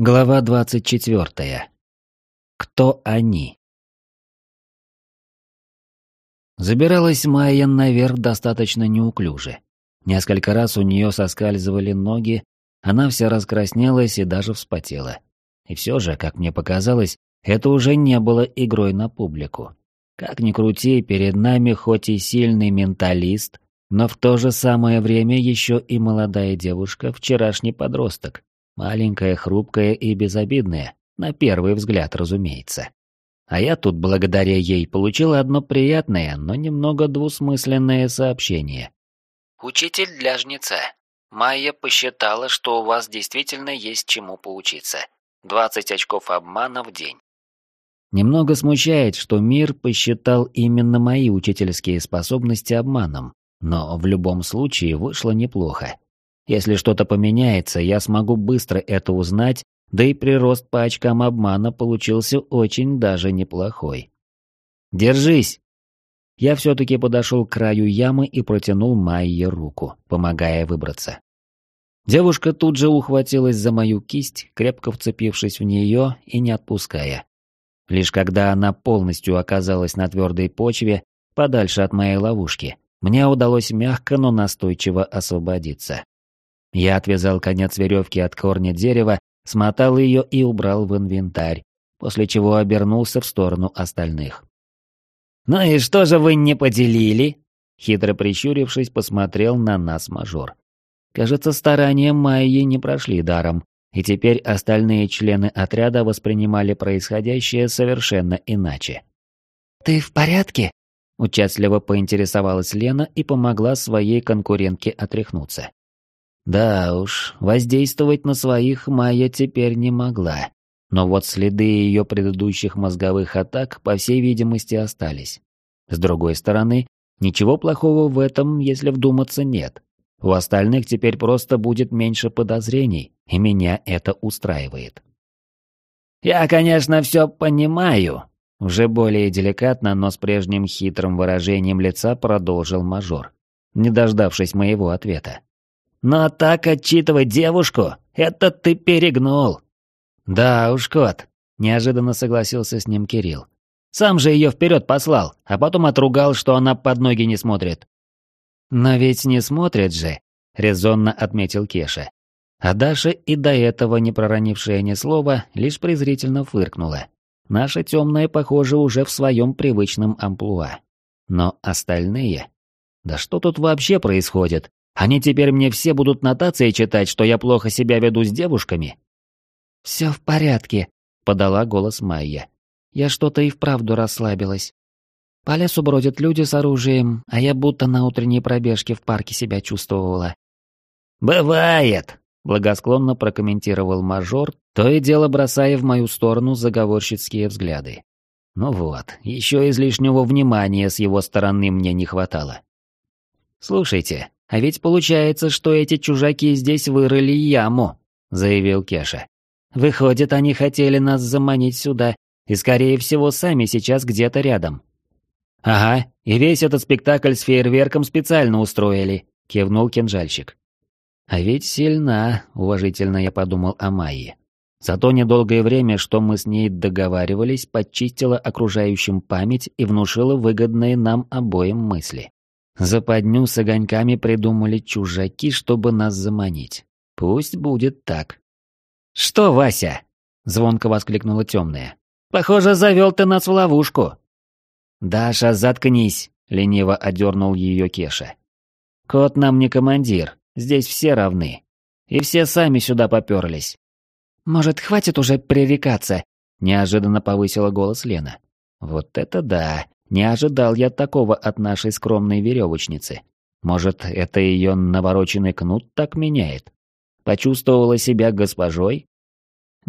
Глава 24. Кто они? Забиралась Майя наверх достаточно неуклюже. Несколько раз у нее соскальзывали ноги, она вся раскраснелась и даже вспотела. И все же, как мне показалось, это уже не было игрой на публику. Как ни крути, перед нами хоть и сильный менталист, но в то же самое время еще и молодая девушка, вчерашний подросток, Маленькая, хрупкая и безобидная, на первый взгляд, разумеется. А я тут благодаря ей получил одно приятное, но немного двусмысленное сообщение. «Учитель для жнеца. Майя посчитала, что у вас действительно есть чему поучиться. 20 очков обмана в день». Немного смущает, что мир посчитал именно мои учительские способности обманом, но в любом случае вышло неплохо. Если что-то поменяется, я смогу быстро это узнать, да и прирост по очкам обмана получился очень даже неплохой. «Держись!» Я все-таки подошел к краю ямы и протянул Майе руку, помогая выбраться. Девушка тут же ухватилась за мою кисть, крепко вцепившись в нее и не отпуская. Лишь когда она полностью оказалась на твердой почве, подальше от моей ловушки, мне удалось мягко, но настойчиво освободиться. Я отвязал конец веревки от корня дерева, смотал ее и убрал в инвентарь, после чего обернулся в сторону остальных. «Ну и что же вы не поделили?» Хитро прищурившись, посмотрел на нас мажор. Кажется, старания Майи не прошли даром, и теперь остальные члены отряда воспринимали происходящее совершенно иначе. «Ты в порядке?» Участливо поинтересовалась Лена и помогла своей конкурентке отряхнуться. Да уж, воздействовать на своих Майя теперь не могла. Но вот следы ее предыдущих мозговых атак, по всей видимости, остались. С другой стороны, ничего плохого в этом, если вдуматься, нет. У остальных теперь просто будет меньше подозрений, и меня это устраивает. «Я, конечно, все понимаю», — уже более деликатно, но с прежним хитрым выражением лица продолжил мажор, не дождавшись моего ответа. Но так отчитывать девушку — это ты перегнул. Да уж, кот, неожиданно согласился с ним Кирилл. Сам же ее вперед послал, а потом отругал, что она под ноги не смотрит. Но ведь не смотрит же, резонно отметил Кеша. А Даша и до этого не проронившая ни слова, лишь презрительно фыркнула. Наша темная, похоже, уже в своем привычном амплуа. Но остальные... Да что тут вообще происходит? Они теперь мне все будут нотации читать, что я плохо себя веду с девушками?» «Все в порядке», — подала голос Майя. «Я что-то и вправду расслабилась. По лесу бродят люди с оружием, а я будто на утренней пробежке в парке себя чувствовала». «Бывает», — благосклонно прокомментировал мажор, то и дело бросая в мою сторону заговорщицкие взгляды. Ну вот, еще излишнего внимания с его стороны мне не хватало. «Слушайте, а ведь получается, что эти чужаки здесь вырыли яму», — заявил Кеша. «Выходит, они хотели нас заманить сюда, и, скорее всего, сами сейчас где-то рядом». «Ага, и весь этот спектакль с фейерверком специально устроили», — кивнул кинжальщик. «А ведь сильна», — уважительно я подумал о Майе. Зато недолгое время, что мы с ней договаривались, подчистила окружающим память и внушила выгодные нам обоим мысли. Западню с огоньками придумали чужаки, чтобы нас заманить. Пусть будет так. «Что, Вася?» — звонко воскликнула темная. «Похоже, завел ты нас в ловушку». «Даша, заткнись!» — лениво одернул ее Кеша. «Кот нам не командир, здесь все равны. И все сами сюда поперлись». «Может, хватит уже пререкаться?» — неожиданно повысила голос Лена. «Вот это да! Не ожидал я такого от нашей скромной веревочницы. Может, это ее навороченный кнут так меняет? Почувствовала себя госпожой?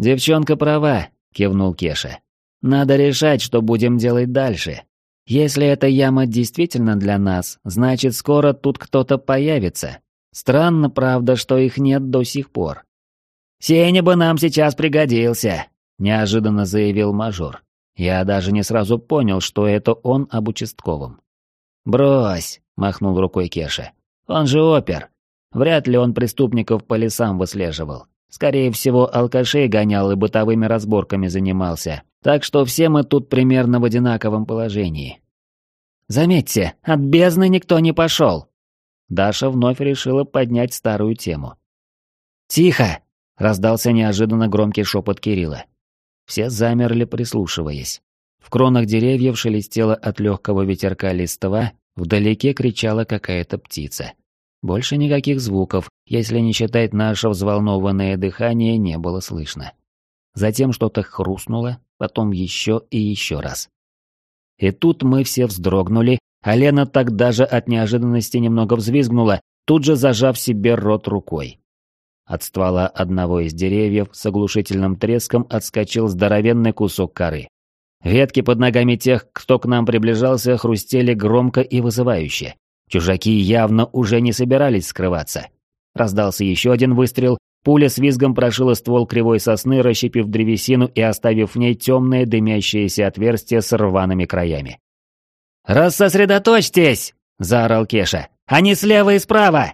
«Девчонка права», — кивнул Кеша. «Надо решать, что будем делать дальше. Если эта яма действительно для нас, значит, скоро тут кто-то появится. Странно, правда, что их нет до сих пор». «Сеня бы нам сейчас пригодился», — неожиданно заявил мажор. Я даже не сразу понял, что это он об участковом. «Брось», — махнул рукой Кеша. «Он же опер. Вряд ли он преступников по лесам выслеживал. Скорее всего, алкашей гонял и бытовыми разборками занимался. Так что все мы тут примерно в одинаковом положении. Заметьте, от бездны никто не пошел. Даша вновь решила поднять старую тему. «Тихо!» — раздался неожиданно громкий шепот Кирилла. Все замерли, прислушиваясь. В кронах деревьев шелестело от легкого ветерка листва, вдалеке кричала какая-то птица. Больше никаких звуков, если не считать наше взволнованное дыхание, не было слышно. Затем что-то хрустнуло, потом еще и еще раз. И тут мы все вздрогнули, а Лена так даже от неожиданности немного взвизгнула, тут же зажав себе рот рукой. От ствола одного из деревьев с оглушительным треском отскочил здоровенный кусок коры. Ветки под ногами тех, кто к нам приближался, хрустели громко и вызывающе. Чужаки явно уже не собирались скрываться. Раздался еще один выстрел, пуля с визгом прошила ствол кривой сосны, расщепив древесину и оставив в ней темное дымящееся отверстие с рваными краями. «Рассосредоточьтесь!» – заорал Кеша. «Они слева и справа!»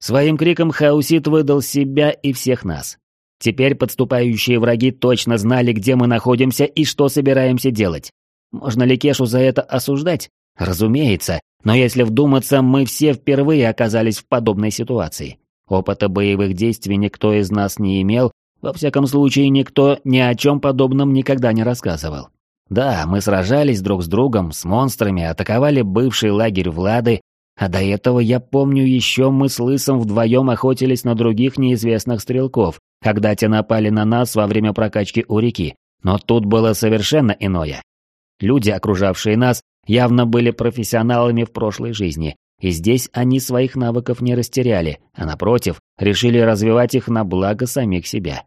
Своим криком Хаусит выдал себя и всех нас. Теперь подступающие враги точно знали, где мы находимся и что собираемся делать. Можно ли Кешу за это осуждать? Разумеется, но если вдуматься, мы все впервые оказались в подобной ситуации. Опыта боевых действий никто из нас не имел, во всяком случае никто ни о чем подобном никогда не рассказывал. Да, мы сражались друг с другом, с монстрами, атаковали бывший лагерь Влады, а до этого я помню еще мы с Лысом вдвоем охотились на других неизвестных стрелков, когда те напали на нас во время прокачки у реки. Но тут было совершенно иное. Люди, окружавшие нас, явно были профессионалами в прошлой жизни, и здесь они своих навыков не растеряли, а напротив, решили развивать их на благо самих себя.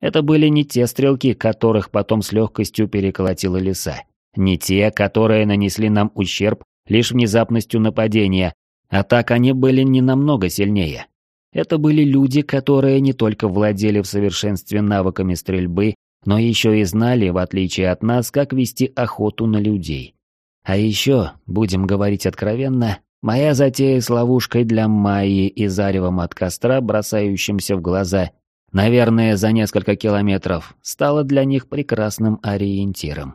Это были не те стрелки, которых потом с легкостью переколотила леса. Не те, которые нанесли нам ущерб лишь внезапностью нападения, а так они были не намного сильнее. Это были люди, которые не только владели в совершенстве навыками стрельбы, но еще и знали, в отличие от нас, как вести охоту на людей. А еще, будем говорить откровенно, моя затея с ловушкой для Майи и заревом от костра, бросающимся в глаза, наверное, за несколько километров, стала для них прекрасным ориентиром.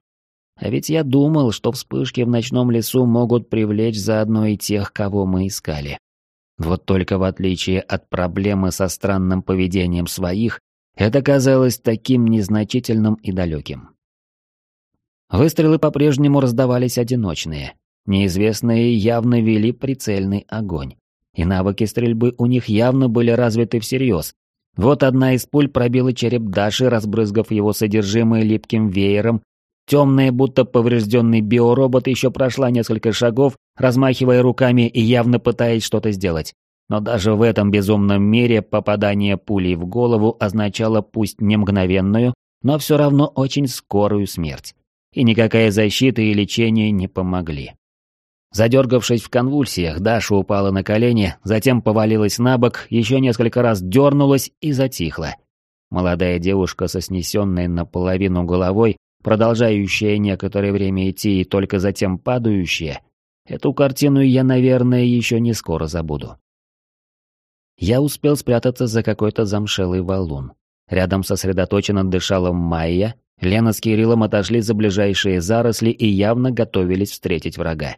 А ведь я думал, что вспышки в ночном лесу могут привлечь заодно и тех, кого мы искали. Вот только в отличие от проблемы со странным поведением своих, это казалось таким незначительным и далеким. Выстрелы по-прежнему раздавались одиночные. Неизвестные явно вели прицельный огонь. И навыки стрельбы у них явно были развиты всерьез. Вот одна из пуль пробила череп Даши, разбрызгав его содержимое липким веером. Темная, будто поврежденный биоробот еще прошла несколько шагов, размахивая руками и явно пытаясь что-то сделать. Но даже в этом безумном мире попадание пулей в голову означало пусть не мгновенную, но все равно очень скорую смерть. И никакая защита и лечение не помогли. Задергавшись в конвульсиях, Даша упала на колени, затем повалилась на бок, еще несколько раз дернулась и затихла. Молодая девушка со снесенной наполовину головой, продолжающая некоторое время идти и только затем падающая, эту картину я, наверное, еще не скоро забуду. Я успел спрятаться за какой-то замшелый валун. Рядом сосредоточенно дышала Майя, Лена с Кириллом отошли за ближайшие заросли и явно готовились встретить врага.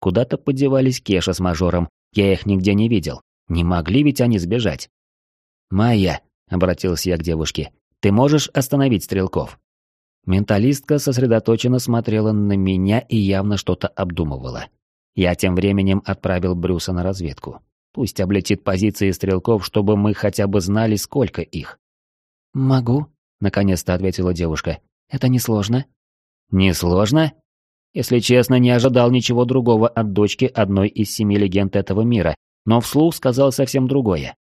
Куда-то подевались Кеша с мажором, я их нигде не видел. Не могли ведь они сбежать. «Майя», — обратился я к девушке, — «ты можешь остановить стрелков?» Менталистка сосредоточенно смотрела на меня и явно что-то обдумывала. Я тем временем отправил Брюса на разведку. Пусть облетит позиции стрелков, чтобы мы хотя бы знали, сколько их. «Могу», — наконец-то ответила девушка. «Это несложно». «Несложно?» Если честно, не ожидал ничего другого от дочки одной из семи легенд этого мира, но вслух сказал совсем другое.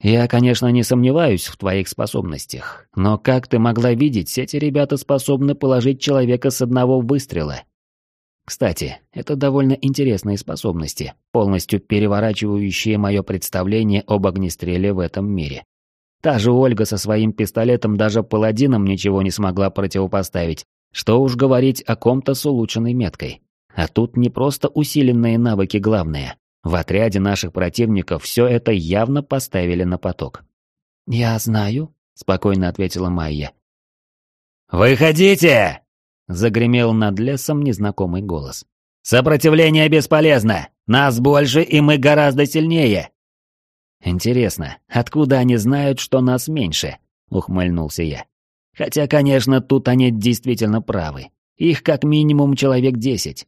«Я, конечно, не сомневаюсь в твоих способностях, но как ты могла видеть, эти ребята способны положить человека с одного выстрела?» Кстати, это довольно интересные способности, полностью переворачивающие мое представление об огнестреле в этом мире. Та же Ольга со своим пистолетом даже паладинам ничего не смогла противопоставить, что уж говорить о ком-то с улучшенной меткой. А тут не просто усиленные навыки главное. В отряде наших противников все это явно поставили на поток. «Я знаю», — спокойно ответила Майя. «Выходите!» — загремел над лесом незнакомый голос. «Сопротивление бесполезно! Нас больше, и мы гораздо сильнее!» «Интересно, откуда они знают, что нас меньше?» — ухмыльнулся я. «Хотя, конечно, тут они действительно правы. Их как минимум человек десять.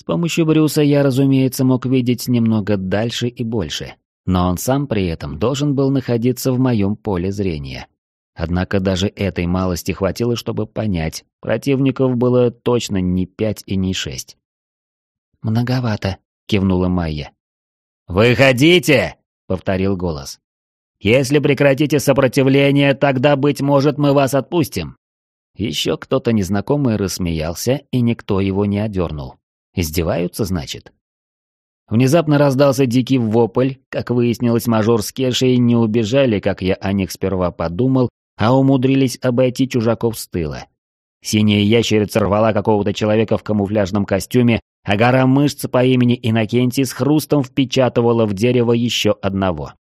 С помощью Брюса я, разумеется, мог видеть немного дальше и больше, но он сам при этом должен был находиться в моем поле зрения. Однако даже этой малости хватило, чтобы понять, противников было точно не пять и не шесть. «Многовато», — кивнула Майя. «Выходите!» — повторил голос. «Если прекратите сопротивление, тогда, быть может, мы вас отпустим». Еще кто-то незнакомый рассмеялся, и никто его не одернул. Издеваются, значит? Внезапно раздался дикий вопль, как выяснилось, мажор с Кешей не убежали, как я о них сперва подумал, а умудрились обойти чужаков с тыла. Синяя ящерица рвала какого-то человека в камуфляжном костюме, а гора мышц по имени Иннокентий с хрустом впечатывала в дерево еще одного.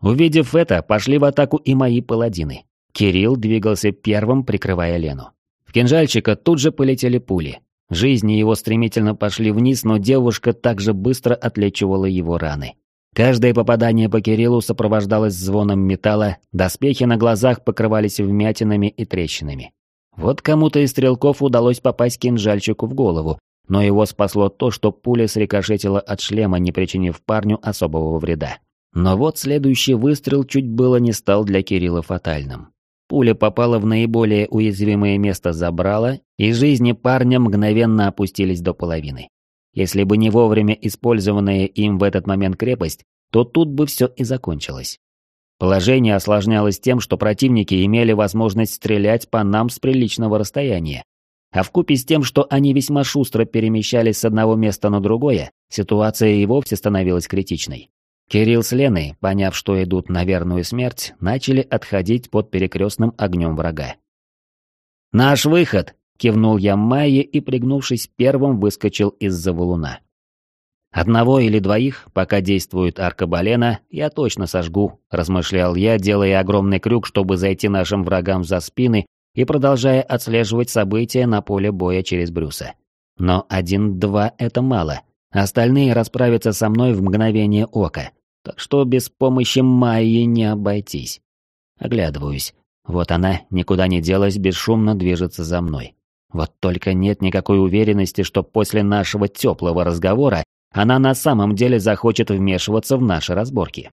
Увидев это, пошли в атаку и мои паладины. Кирилл двигался первым, прикрывая Лену. В кинжальчика тут же полетели пули. Жизни его стремительно пошли вниз, но девушка также быстро отлечивала его раны. Каждое попадание по Кириллу сопровождалось звоном металла, доспехи на глазах покрывались вмятинами и трещинами. Вот кому-то из стрелков удалось попасть кинжальчику в голову, но его спасло то, что пуля срикошетила от шлема, не причинив парню особого вреда. Но вот следующий выстрел чуть было не стал для Кирилла фатальным. Пуля попала в наиболее уязвимое место забрала, и жизни парня мгновенно опустились до половины. Если бы не вовремя использованная им в этот момент крепость, то тут бы все и закончилось. Положение осложнялось тем, что противники имели возможность стрелять по нам с приличного расстояния. А вкупе с тем, что они весьма шустро перемещались с одного места на другое, ситуация и вовсе становилась критичной. Кирилл с Леной, поняв, что идут на верную смерть, начали отходить под перекрестным огнем врага. «Наш выход!» Кивнул я Майе и, пригнувшись, первым выскочил из-за валуна. Одного или двоих, пока действует аркабалена, я точно сожгу, размышлял я, делая огромный крюк, чтобы зайти нашим врагам за спины и продолжая отслеживать события на поле боя через Брюса. Но один-два это мало, остальные расправятся со мной в мгновение ока, так что без помощи Майи не обойтись. Оглядываюсь. Вот она, никуда не делась, бесшумно движется за мной. Вот только нет никакой уверенности, что после нашего теплого разговора она на самом деле захочет вмешиваться в наши разборки.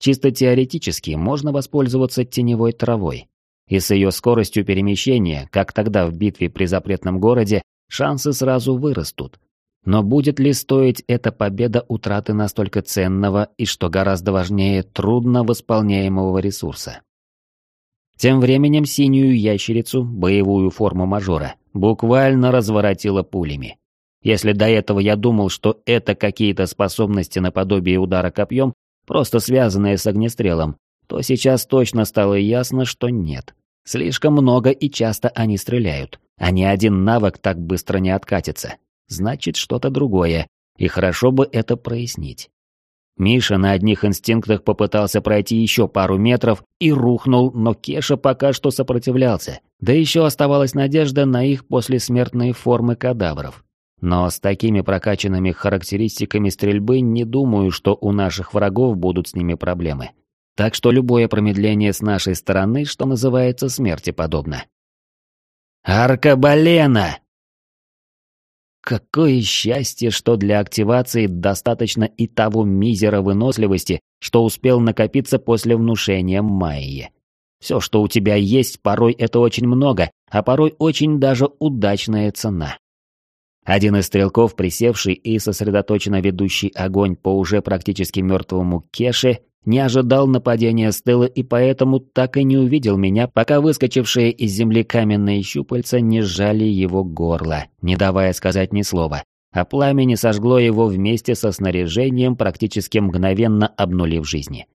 Чисто теоретически можно воспользоваться теневой травой. И с ее скоростью перемещения, как тогда в битве при запретном городе, шансы сразу вырастут. Но будет ли стоить эта победа утраты настолько ценного и, что гораздо важнее, трудно восполняемого ресурса? Тем временем синюю ящерицу, боевую форму мажора, буквально разворотила пулями. Если до этого я думал, что это какие-то способности наподобие удара копьем, просто связанные с огнестрелом, то сейчас точно стало ясно, что нет. Слишком много и часто они стреляют, а ни один навык так быстро не откатится. Значит, что-то другое, и хорошо бы это прояснить. Миша на одних инстинктах попытался пройти еще пару метров и рухнул, но Кеша пока что сопротивлялся. Да еще оставалась надежда на их послесмертные формы кадавров. Но с такими прокачанными характеристиками стрельбы не думаю, что у наших врагов будут с ними проблемы. Так что любое промедление с нашей стороны, что называется, смерти подобно. «Аркабалена!» Какое счастье, что для активации достаточно и того мизера выносливости, что успел накопиться после внушения Майи. Все, что у тебя есть, порой это очень много, а порой очень даже удачная цена. Один из стрелков, присевший и сосредоточенно ведущий огонь по уже практически мертвому Кеше, не ожидал нападения Стеллы и поэтому так и не увидел меня, пока выскочившие из земли каменные щупальца не сжали его горло, не давая сказать ни слова, а пламя не сожгло его вместе со снаряжением, практически мгновенно обнулив жизни.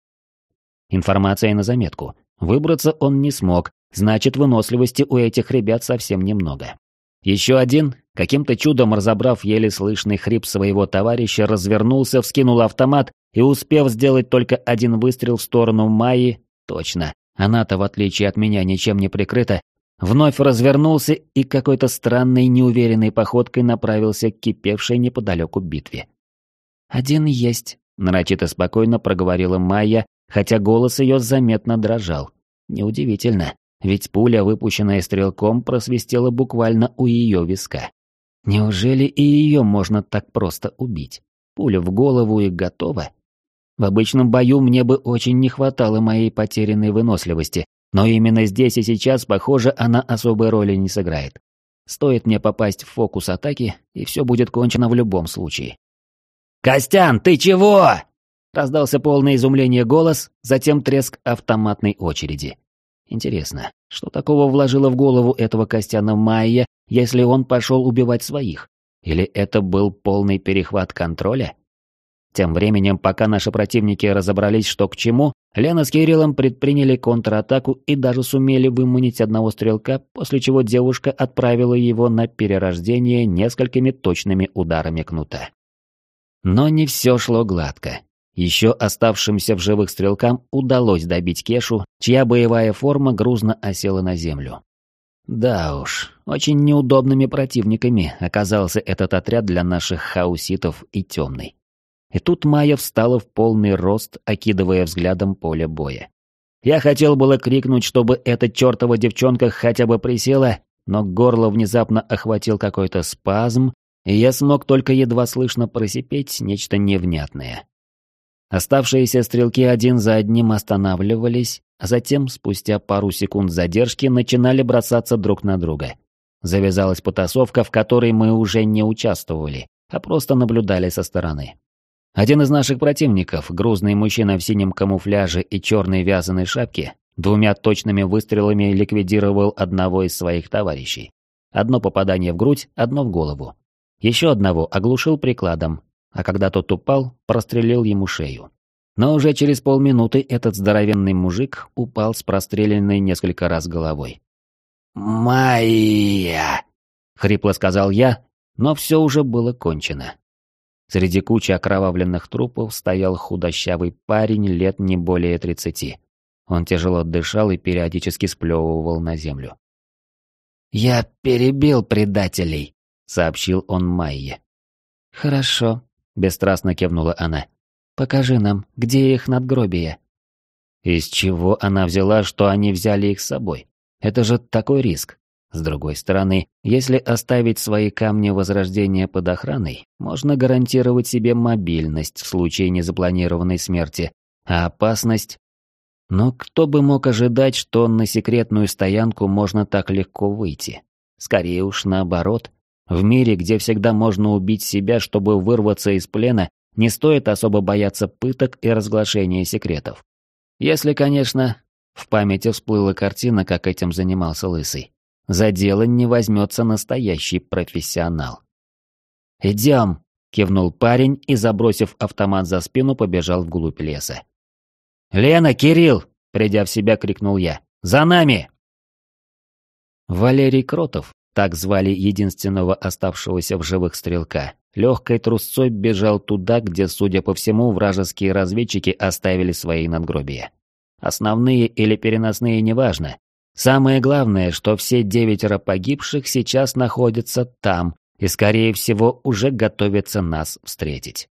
Информация на заметку. Выбраться он не смог, значит выносливости у этих ребят совсем немного. Еще один, каким-то чудом разобрав еле слышный хрип своего товарища, развернулся, вскинул автомат и, успев сделать только один выстрел в сторону Майи, точно, она-то, в отличие от меня, ничем не прикрыта, вновь развернулся и какой-то странной неуверенной походкой направился к кипевшей неподалеку битве. «Один есть», — нарочито спокойно проговорила Майя, хотя голос ее заметно дрожал. Неудивительно, ведь пуля, выпущенная стрелком, просвистела буквально у ее виска. Неужели и ее можно так просто убить? Пуля в голову и готово. В обычном бою мне бы очень не хватало моей потерянной выносливости, но именно здесь и сейчас, похоже, она особой роли не сыграет. Стоит мне попасть в фокус атаки, и все будет кончено в любом случае. «Костян, ты чего?» Раздался полное изумление голос, затем треск автоматной очереди. Интересно, что такого вложила в голову этого Костяна Майя, если он пошел убивать своих? Или это был полный перехват контроля? Тем временем, пока наши противники разобрались, что к чему, Лена с Кириллом предприняли контратаку и даже сумели выманить одного стрелка, после чего девушка отправила его на перерождение несколькими точными ударами кнута. Но не все шло гладко. Еще оставшимся в живых стрелкам удалось добить Кешу, чья боевая форма грузно осела на землю. Да уж, очень неудобными противниками оказался этот отряд для наших хауситов и темный. И тут Майя встала в полный рост, окидывая взглядом поле боя. Я хотел было крикнуть, чтобы эта чертова девчонка хотя бы присела, но горло внезапно охватил какой-то спазм, и я смог только едва слышно просипеть нечто невнятное. Оставшиеся стрелки один за одним останавливались, а затем, спустя пару секунд задержки, начинали бросаться друг на друга. Завязалась потасовка, в которой мы уже не участвовали, а просто наблюдали со стороны. Один из наших противников, грузный мужчина в синем камуфляже и черной вязаной шапке, двумя точными выстрелами ликвидировал одного из своих товарищей. Одно попадание в грудь, одно в голову. Еще одного оглушил прикладом, а когда тот упал, прострелил ему шею. Но уже через полминуты этот здоровенный мужик упал с простреленной несколько раз головой. «Майя!» — хрипло сказал я, но все уже было кончено. Среди кучи окровавленных трупов стоял худощавый парень лет не более тридцати. Он тяжело дышал и периодически сплевывал на землю. «Я перебил предателей», — сообщил он Майе. «Хорошо», — бесстрастно кивнула она. «Покажи нам, где их надгробие». Из чего она взяла, что они взяли их с собой? Это же такой риск. С другой стороны, если оставить свои камни возрождения под охраной, можно гарантировать себе мобильность в случае незапланированной смерти, а опасность... Но кто бы мог ожидать, что на секретную стоянку можно так легко выйти? Скорее уж наоборот. В мире, где всегда можно убить себя, чтобы вырваться из плена, не стоит особо бояться пыток и разглашения секретов. Если, конечно, в памяти всплыла картина, как этим занимался Лысый. За дело не возьмется настоящий профессионал. «Идем!» — кивнул парень и, забросив автомат за спину, побежал вглубь леса. «Лена, Кирилл!» — придя в себя, крикнул я. «За нами!» Валерий Кротов, так звали единственного оставшегося в живых стрелка, легкой трусцой бежал туда, где, судя по всему, вражеские разведчики оставили свои надгробия. Основные или переносные неважно. Самое главное, что все девятеро погибших сейчас находятся там и, скорее всего, уже готовятся нас встретить.